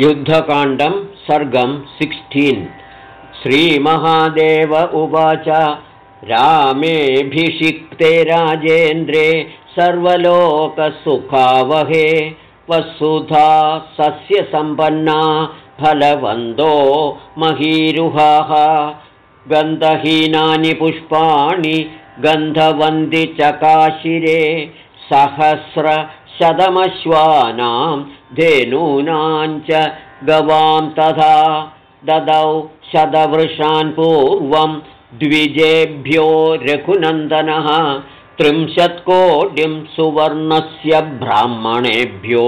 युद्धकाण्डं सर्गं sixteen. श्रीमहादेव उवाच रामेऽभिषिक्ते राजेन्द्रे सर्वलोकसुखावहे वसुधा सस्यसम्पन्ना फलवन्दो महीरुहाः। गन्धहीनानि पुष्पाणि गन्धवन्ति चकाशिरे सहस्रशतमश्वानां धेनूनाञ्च गवां तथा ददौ शतवृषान् पूर्वं द्विजेभ्यो रघुनन्दनः त्रिंशत्कोटिं सुवर्णस्य ब्राह्मणेभ्यो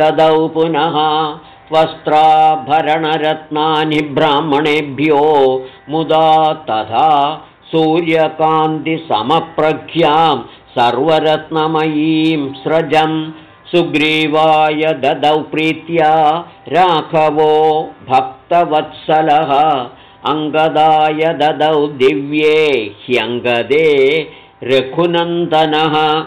ददौ पुनः वस्त्राभरणरत्नानि ब्राह्मणेभ्यो मुदा तथा सूर्यकान्तिसमप्रज्ञां सर्वरत्नमयीं स्रजम् सुग्रीवाय ददौ प्रीत्या राघवो भक्तवत्सलः। अङ्गदाय ददौ दिव्ये ह्यङ्गदे रघुनन्दनः।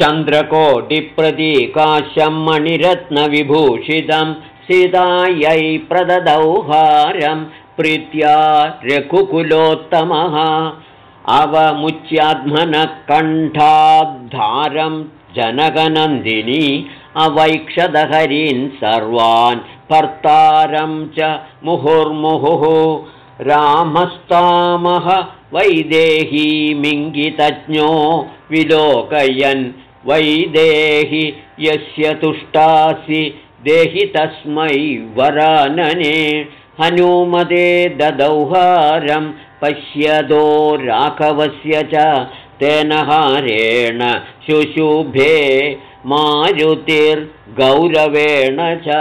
चन्द्रकोटिप्रतीकाशं मणिरत्नविभूषितं सीतायै प्रददौ हारं प्रीत्या रघुकुलोत्तमः। अवमुच्यात्मनः कण्ठाद्धारं जनकनन्दिनी अवैक्षदहरीन् सर्वान् भर्तारं च मुहुर्मुहुः। रामस्तामः वैदेहीमिङ्गितज्ञो विलोकयन्। वैदेहि यस्य तुष्टासि देहि तस्मै वरानने। हनुमते ददौहारं पश्यदो राघवस्य च तेन हारेण शुशुभे मारुतिर्गौरवेण च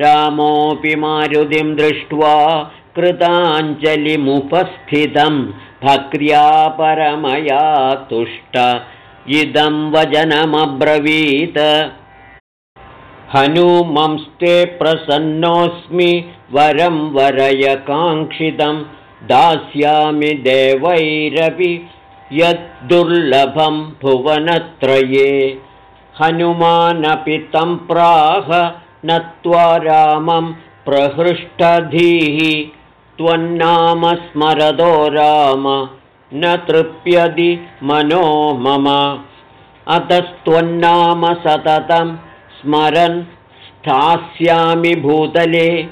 रामोऽपि मारुतिं दृष्ट्वा कृताञ्जलिमुपस्थितं भक्र्या परमया तुष्ट। इदं वचनमब्रवीत्। हनुमंस्ते प्रसन्नोऽस्मि वरं वरयकाङ्क्षितं दास्यामि देवैरपि यद्दुर्लभं भुवनत्रये हनुमानपि तं प्राह नत्वा रामं प्रहृष्टधीः। त्वन्नाम स्मरदो राम न तृप्यदि मनो मम। अतस्त्वन्नाम सततं स्मरन् स्थास्यामि भूतले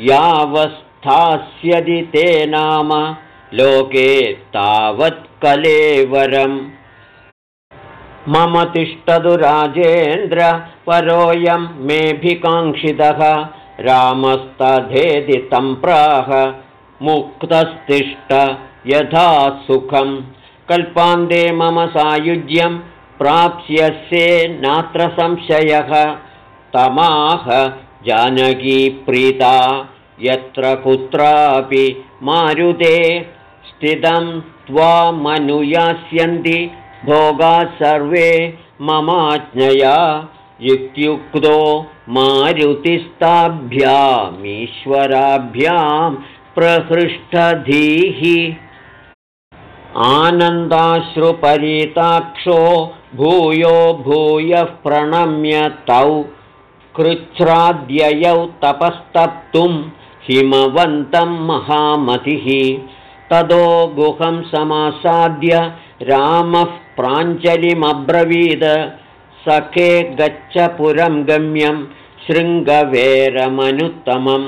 यावस्थास्यदि ते नाम। लोके तावत् कलेवरम्। मम तिष्ठतु राजेन्द्र परोऽयं मेऽभिकाङ्क्षितः। रामस्तधेदि तं प्राह मुक्तस्तिष्ठ यथा सुखं कल्पान्ते मम सायुज्यं प्राप्स्यसे नात्र संशयः। तमाह जानकी प्रीता यत्र कुत्रापि मारुते स्थितं त्वामनुयास्यन्ति भोगाः सर्वे ममाज्ञया। इत्युक्तो मारुतिस्ताभ्यामीश्वराभ्यां प्रहृष्टधीः आनन्दाश्रुपरीताक्षो भूयो भूयः प्रणम्य तौ। कृच्छ्राद्ययौ तपस्तप्तुं हिमवन्तं महामतिः तदो गुहं समासाद्य रामः प्राञ्जलिमब्रवीद। सखे गच्छ पुरं गम्यं शृङ्गवेरमनुत्तमं।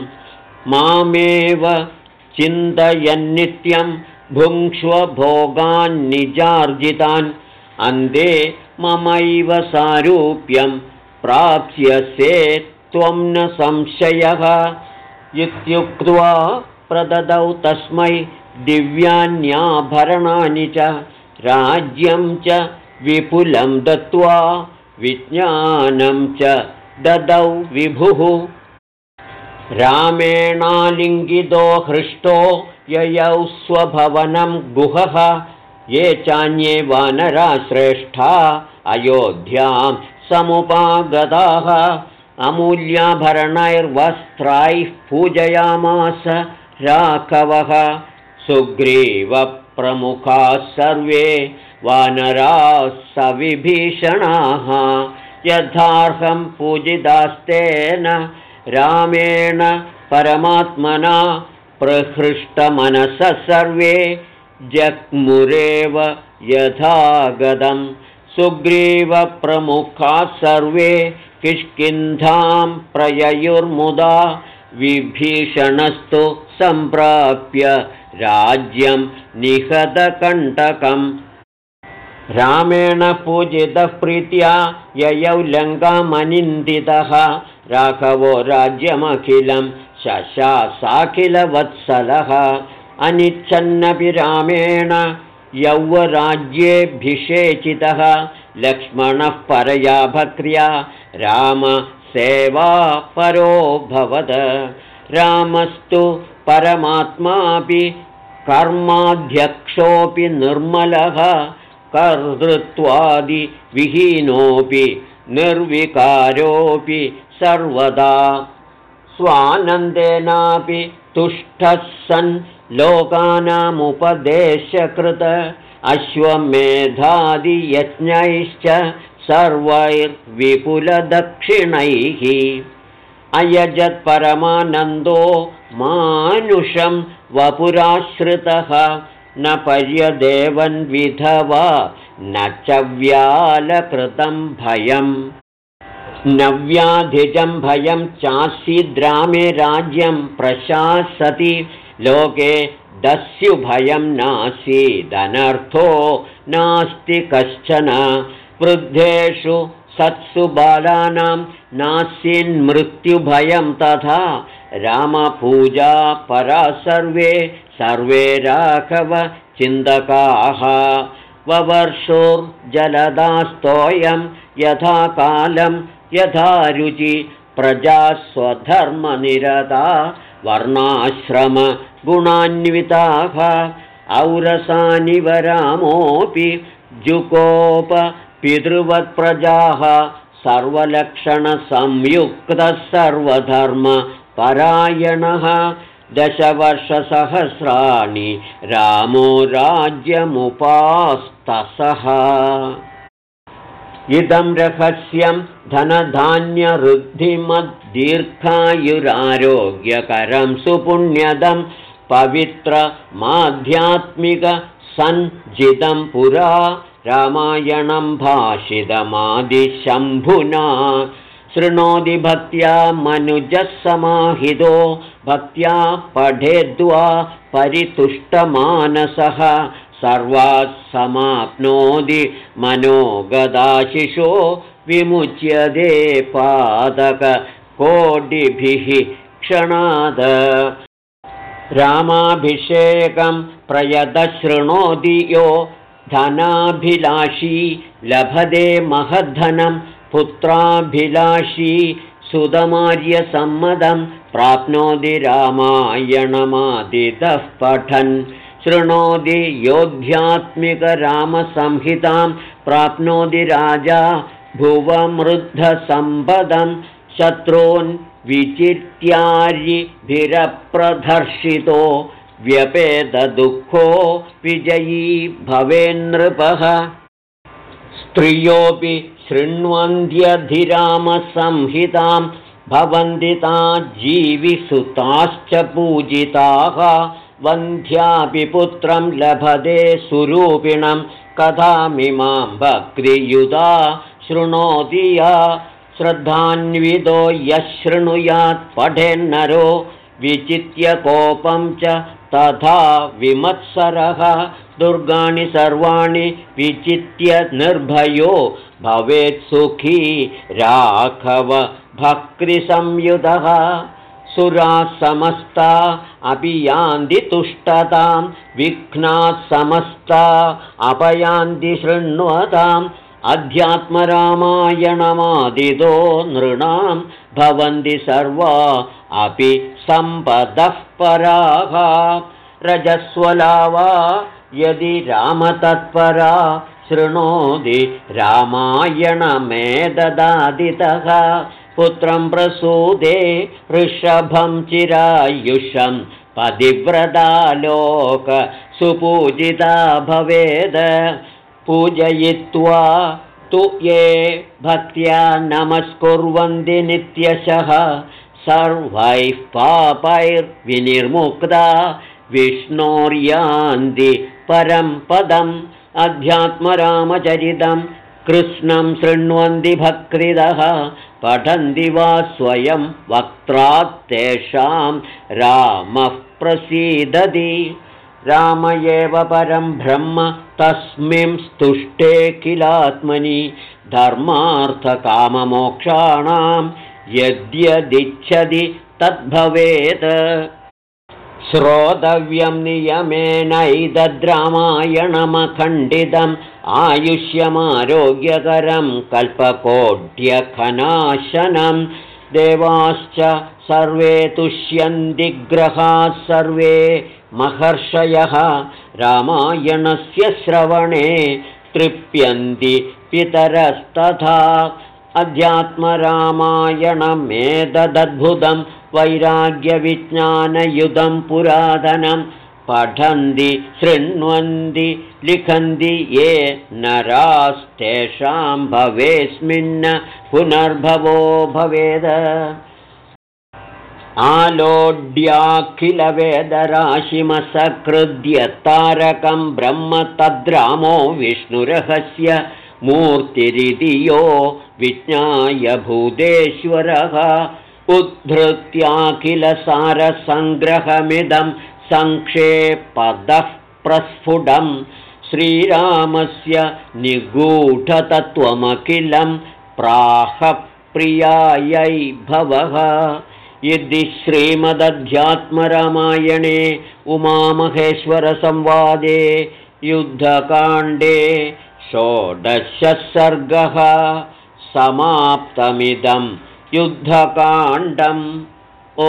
मामेव चिन्तयन्नित्यं भुङ्क्ष्वभोगान्निजार्जितान् अन्ते ममैव सारूप्यं प्राप्स्यसे त्वं न संशयः। इत्युक्त्वा प्रददौ तस्मै दिव्यान्याभरणानि च राज्यं च विपुलं दत्त्वा विज्ञानं च ददौ विभुः। रामेणालिङ्गितो हृष्टो ययौ स्वभवनं गुहः ये चान्ये वानराश्रेष्ठा अयोध्यां समुपागताः। अमूल्याभरणैर्वस्त्रैः पूजयामास राघवः सुग्रीवप्रमुखाः सर्वे वानराः सविभीषणाः। यथार्हं पूजितास्तेन रामेण परमात्मना प्रहृष्टमनसः सर्वे जग्मुरेव यथागतं। सुग्रीवप्रमुखाः सर्वे किष्किन्धां प्रययुर्मुदा विभीषणस्तु सम्प्राप्य राज्यं निहतकण्टकम्। रामेण पूजितः प्रीत्या ययौ लङ्कामनिन्दितः। राघवो राज्यमखिलं शशासाखिलवत्सलः। अनिच्छन्नपि रामेण यौवराज्येऽभिषेचितः लक्ष्मणः परया भक्र्या रामसेवा परो भवद। रामस्तु परमात्मापि कर्माध्यक्षोऽपि निर्मलः कर्तृत्वादिविहीनोऽपि निर्विकारोऽपि सर्वदा स्वानन्देनापि तुष्टः सन् लोकानामुपदेशकृत अश्वमेधादियज्ञैश्च सर्वैर्विपुलदक्षिणैः अयजत्परमानन्दो मानुषं वपुराश्रितः। न पर्यदेवन्विधवा न च व्यालकृतं भयम् नव्याधिजं भयं चासीद्रामे राज्यं प्रशासति। लोके दस्युभयं नासीदनर्थो नास्ति कश्चन। वृद्धेषु सत्सु बालानां नास्यन्मृत्युभयं तथा रामपूजा परा सर्वे सर्वे राघवचिन्तकाः ववर्षोर्जलदास्तोऽयं यथा कालं यथा रुचि प्रजास्वधर्मनिरता वर्णाश्रमगुणान्विताः औरसानिवरामोऽपि जुकोप पितृवत्प्रजाः सर्वलक्षणसंयुक्तः सर्वधर्मपरायणः दशवर्षसहस्राणि रामो राज्यमुपास्तसः। इदं रहस्यं धनधान्यवृद्धिमद्दीर्घायुरारोग्यकरं सुपुण्यदं पवित्रमाध्यात्मिकसञ्जितं पुरा रामायणं भाषितमादिशम्भुना शृणोति भक्त्या मनुजः समाहितो भक्त्या पठेद्वा परितुष्टमानसः सर्वात् समाप्नोति मनोगदाशिषो विमुच्यते पादककोटिभिः क्षणाद। रामाभिषेकं प्रयतशृणोति यो धनाभिलाषी लभते महद्धनं पुत्राभिलाषी सुतमार्यसम्मतं प्राप्नोति रामायणमादितः पठन्। शृणोति योध्यात्मिकरामसंहितां प्राप्नोति राजा भुवमृद्धसम्पदं शत्रून् विचित्यार्यभिरप्रदर्शितो व्यपेदुःखो विजयी भवेन्नृपः स्त्रियोऽपि शृण्वन्त्यधिरामसंहितां भवन्ति ता जीविसुताश्च पूजिताः। वन्ध्यापि पुत्रं लभते सुरूपिणं कथामिमां भक्तियुधा शृणोति या। श्रद्धान्वितो यः शृणुयात् पठेन्नरो। विचित्य कोपं च तथा विमत्सरः। दुर्गाणि सर्वाणि विचित्य निर्भयो। भवेत् सुखी राघव भक्तिसंयुतः सुराः समस्ता अपि यान्ति तुष्टतां। विघ्नाः समस्ता अपयान्ति शृण्वताम् अध्यात्मरामायणमादितो नृणां भवन्ति सर्वा अपि सम्पदः पराः रजस्वलावा यदि रामतत्परा शृणोति रामायणमेददादितः पुत्रं प्रसूदे ऋषभं चिरायुषं पतिव्रतालोक सुपूजिता भवेद पूजयित्वा तु ये भक्त्या नमस्कुर्वन्ति नित्यशः सर्वैः पापैर्विनिर्मुक्ता विष्णोर्यान्ति परं पदम् अध्यात्मरामचरितं कृष्णं शृण्वन्ति भक्तिदः पठन्ति वा स्वयं वक्त्रात् तेषां रामः प्रसीदति राम एव परं ब्रह्म तस्मिं स्तुष्टे किलात्मनि धर्मार्थकाममोक्षाणां यद्यदिच्छति तद्भवेत्। श्रोतव्यं नियमेनैतद्रामायणमखण्डितम् आयुष्यमारोग्यकरं कल्पकोड्यखनाशनं देवाश्च सर्वे तुष्यन्दिग्रहाः सर्वे महर्षयः रामायणस्य श्रवणे तृप्यन्ति पितरस्तथा। अध्यात्मरामायणमेतदद्भुतं वैराग्यविज्ञानयुधं पुरातनं पठन्ति शृण्वन्ति लिखन्ति ये नरास्तेषां भवेस्मिन्न पुनर्भवो भवेद आलोड्याखिलवेदराशिमसकृद्य तारकं ब्रह्म तद्रामो विष्णुरहस्य मूर्तिरिति यो विज्ञाय भूतेश्वरः उद्धृत्याखिलसारसङ्ग्रहमिदं सङ्क्षेपदः प्रस्फुटं श्रीरामस्य निगूढतत्त्वमखिलं प्राहप्रियायै भवः यदि श्रीमदध्यात्मरामायणे उमामहेश्वरसंवादे युद्धकाण्डे षोडशः सर्गः समाप्तमिदं युद्धकाण्डम्। ओ